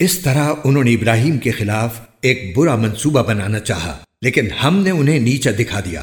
اس طرح انہوں نے ابراہیم کے خلاف ایک برا منصوبہ بنانا چاہا، لیکن ہم نے انہیں نیچا دکھا دیا۔